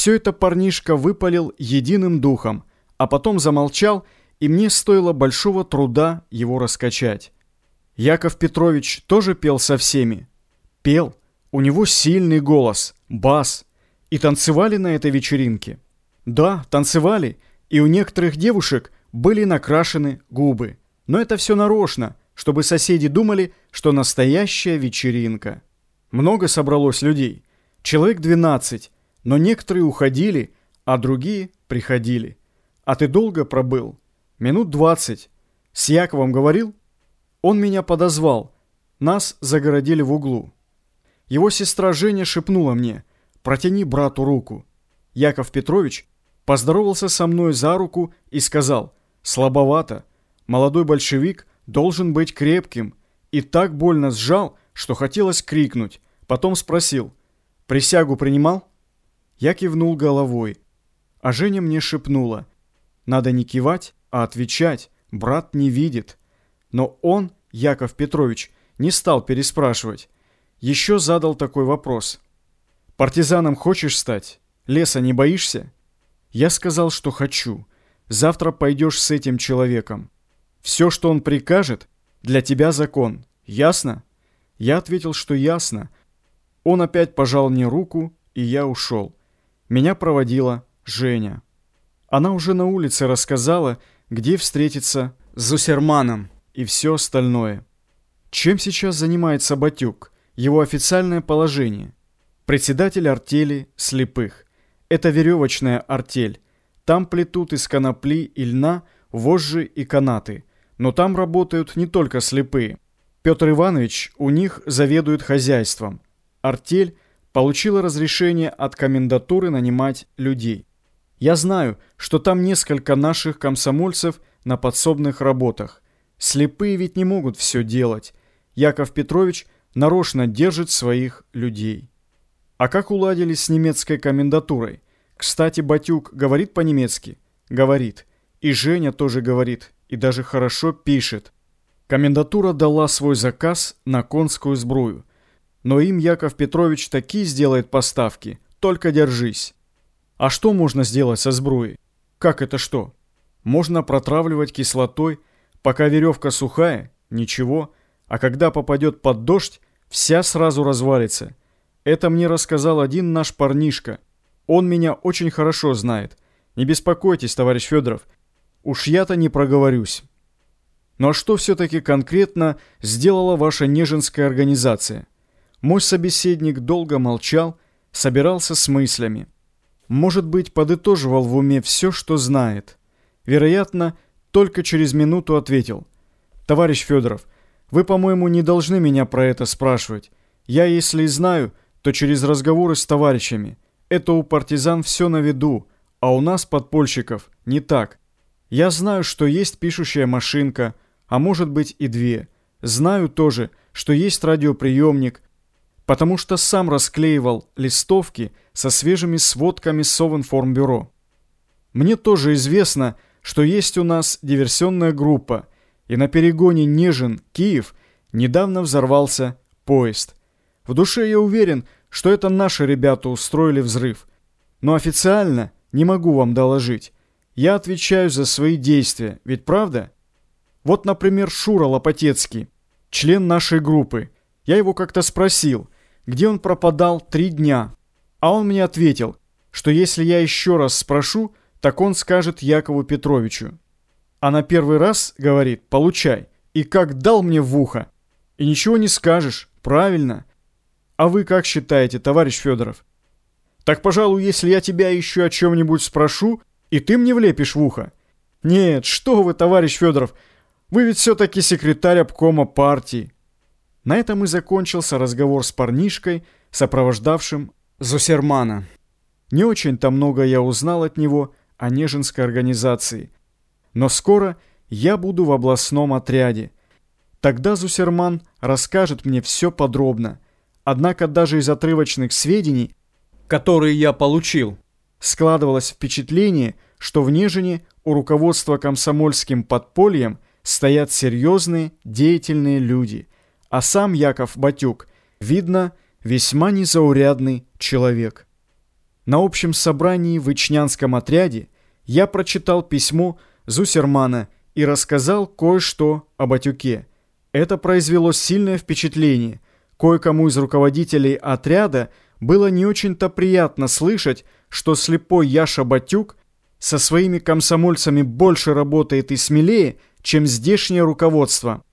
Все это парнишка выпалил единым духом, а потом замолчал, и мне стоило большого труда его раскачать. Яков Петрович тоже пел со всеми. Пел. У него сильный голос, бас. И танцевали на этой вечеринке. Да, танцевали, и у некоторых девушек были накрашены губы. Но это все нарочно, чтобы соседи думали, что настоящая вечеринка. Много собралось людей. Человек 12, но некоторые уходили, а другие приходили. А ты долго пробыл? Минут 20. С Яковом говорил? Он меня подозвал. Нас загородили в углу. Его сестра Женя шепнула мне, протяни брату руку. Яков Петрович поздоровался со мной за руку и сказал, слабовато, молодой большевик должен быть крепким, и так больно сжал, что хотелось крикнуть. Потом спросил, присягу принимал? Я кивнул головой, а Женя мне шепнула, надо не кивать, а отвечать, брат не видит. Но он, Яков Петрович, не стал переспрашивать. Еще задал такой вопрос. «Партизаном хочешь стать? Леса не боишься?» Я сказал, что хочу. Завтра пойдешь с этим человеком. Все, что он прикажет, для тебя закон. Ясно? Я ответил, что ясно. Он опять пожал мне руку, и я ушел. Меня проводила Женя. Она уже на улице рассказала, где встретиться с Зусерманом и все остальное. Чем сейчас занимается Батюк? Его официальное положение. Председатель артели слепых. Это веревочная артель. Там плетут из конопли и льна вожжи и канаты. Но там работают не только слепые. Петр Иванович у них заведует хозяйством. Артель получила разрешение от комендатуры нанимать людей. Я знаю, что там несколько наших комсомольцев на подсобных работах. Слепые ведь не могут все делать. Яков Петрович нарочно держит своих людей. А как уладили с немецкой комендатурой? Кстати, Батюк говорит по-немецки? Говорит. И Женя тоже говорит. И даже хорошо пишет. Комендатура дала свой заказ на конскую сбрую. Но им Яков Петрович такие сделает поставки. Только держись. А что можно сделать со сбруей? Как это что? Можно протравливать кислотой, пока веревка сухая, ничего, а когда попадет под дождь, вся сразу развалится. Это мне рассказал один наш парнишка. Он меня очень хорошо знает. Не беспокойтесь, товарищ Федоров. Уж я-то не проговорюсь. Ну а что все-таки конкретно сделала ваша Нежинская организация? Мой собеседник долго молчал, собирался с мыслями может быть, подытоживал в уме все, что знает. Вероятно, только через минуту ответил. «Товарищ Федоров, вы, по-моему, не должны меня про это спрашивать. Я, если и знаю, то через разговоры с товарищами. Это у партизан все на виду, а у нас, подпольщиков, не так. Я знаю, что есть пишущая машинка, а может быть и две. Знаю тоже, что есть радиоприемник, потому что сам расклеивал листовки со свежими сводками Совинформбюро. Мне тоже известно, что есть у нас диверсионная группа, и на перегоне Нежин-Киев недавно взорвался поезд. В душе я уверен, что это наши ребята устроили взрыв. Но официально не могу вам доложить. Я отвечаю за свои действия, ведь правда? Вот, например, Шура Лопатецкий, член нашей группы. Я его как-то спросил – где он пропадал три дня. А он мне ответил, что если я еще раз спрошу, так он скажет Якову Петровичу. А на первый раз, говорит, получай. И как дал мне в ухо. И ничего не скажешь, правильно. А вы как считаете, товарищ Федоров? Так, пожалуй, если я тебя еще о чем-нибудь спрошу, и ты мне влепишь в ухо. Нет, что вы, товарищ Федоров, вы ведь все-таки секретарь обкома партии. На этом и закончился разговор с парнишкой, сопровождавшим Зусермана. Не очень-то много я узнал от него о Нежинской организации. Но скоро я буду в областном отряде. Тогда Зусерман расскажет мне все подробно. Однако даже из отрывочных сведений, которые я получил, складывалось впечатление, что в Нежине у руководства комсомольским подпольем стоят серьезные, деятельные люди – а сам Яков Батюк, видно, весьма незаурядный человек. На общем собрании в Ичнянском отряде я прочитал письмо Зусермана и рассказал кое-что об Атюке. Это произвело сильное впечатление. Кое-кому из руководителей отряда было не очень-то приятно слышать, что слепой Яша Батюк со своими комсомольцами больше работает и смелее, чем здешнее руководство.